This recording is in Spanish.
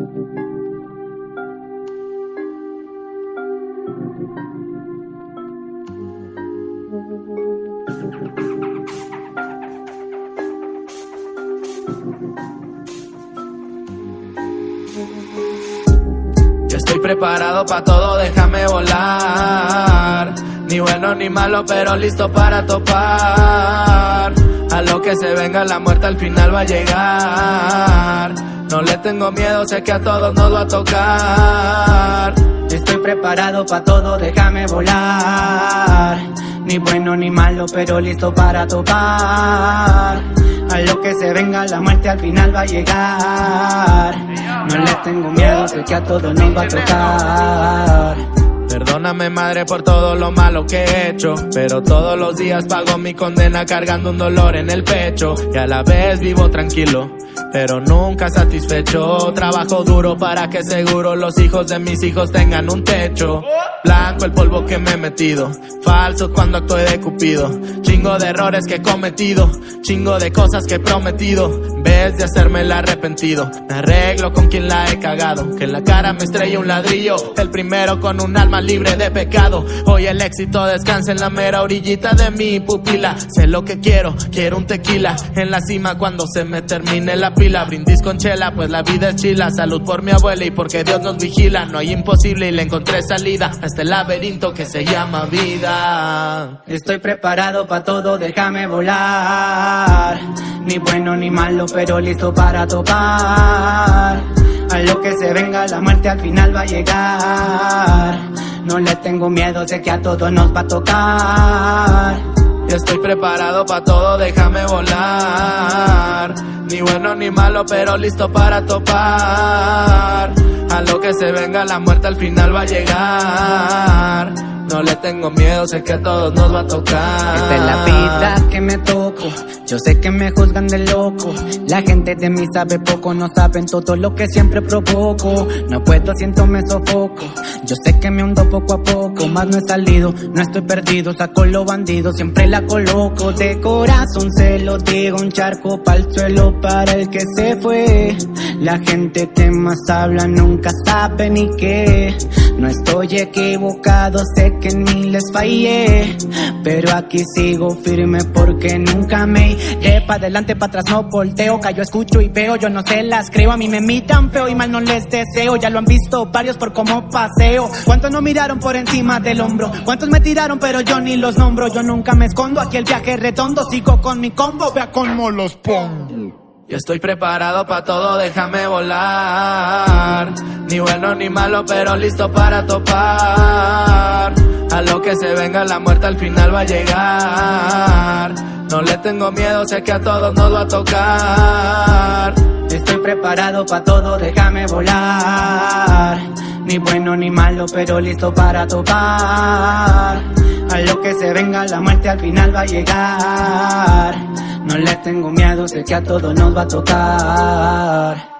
Yo estoy preparado para todo, déjame volar. Ni bueno ni malo, pero listo para topar. A lo que se venga la muerte al final va a llegar. No le tengo miedo, sé que a todos nos va a tocar. Estoy preparado para todo, déjame volar. Ni bueno ni malo, pero listo para topar. A lo que se venga la muerte al final va a llegar. No le tengo miedo, sé que a todos nos va a tocar. Perdóname madre por todo lo malo que he hecho, pero todos los días pago mi condena cargando un dolor en el pecho y a la vez vivo tranquilo, pero nunca satisfecho. Trabajo duro para que seguro los hijos de mis hijos tengan un techo. Blanco el polvo que me he metido, falso cuando actué de cupido, chingo de errores que he cometido, chingo de cosas que he prometido. Vez de hacerme el arrepentido, me arreglo con quien la he cagado, que en la cara me estrella un ladrillo, el primero con un alma libre de pecado. Hoy el éxito descansa en la mera orillita de mi pupila. Sé lo que quiero, quiero un tequila en la cima cuando se me termine la pila. Brindis con chela, pues la vida es chila. Salud por mi abuela y porque Dios nos vigila. No hay imposible y le encontré salida a este laberinto que se llama vida. Estoy preparado para todo, déjame volar. Ni bueno ni malo, pero listo para topar. A lo que se venga la muerte al final va a llegar. No le tengo miedo, sé que a todos nos va a tocar. Yo estoy preparado para todo, déjame volar. Ni bueno ni malo, pero listo para topar. A lo que se venga la muerte al final va a llegar. No le tengo miedo, sé que a todos nos va a tocar. Esta es la vida que me toco. Yo sé que me juzgan de loco. La gente de mí sabe poco, no saben todo lo que siempre provoco. No puedo, siento me sofoco. Yo sé que me hundo poco a poco, más no he salido, no estoy perdido. Saco los bandidos, siempre la coloco. De corazón se lo digo, un charco para el suelo para el que se fue. La gente que más habla nunca sabe ni qué. No estoy equivocado, sé que en mí les fallé. Pero aquí sigo firme porque nunca me iré pa' adelante, pa' atrás no volteo. Yo escucho y veo, yo no se las creo. A mí me miran feo y mal no les deseo. Ya lo han visto varios por cómo paseo. ¿Cuántos no miraron por encima del hombro? ¿Cuántos me tiraron pero yo ni los nombro? Yo nunca me escondo, aquí el viaje redondo. Sigo con mi combo, vea cómo los pongo. Yo estoy preparado para todo, déjame volar. Ni bueno ni malo, pero listo para topar. A lo que se venga la muerte al final va a llegar. No le tengo miedo, sé que a todos nos va a tocar. Estoy preparado para todo, déjame volar. Ni bueno ni malo, pero listo para topar. A lo que se venga la muerte al final va a llegar. No le tengo miedo, sé que a todos nos va a tocar.